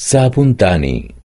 صابون تاني.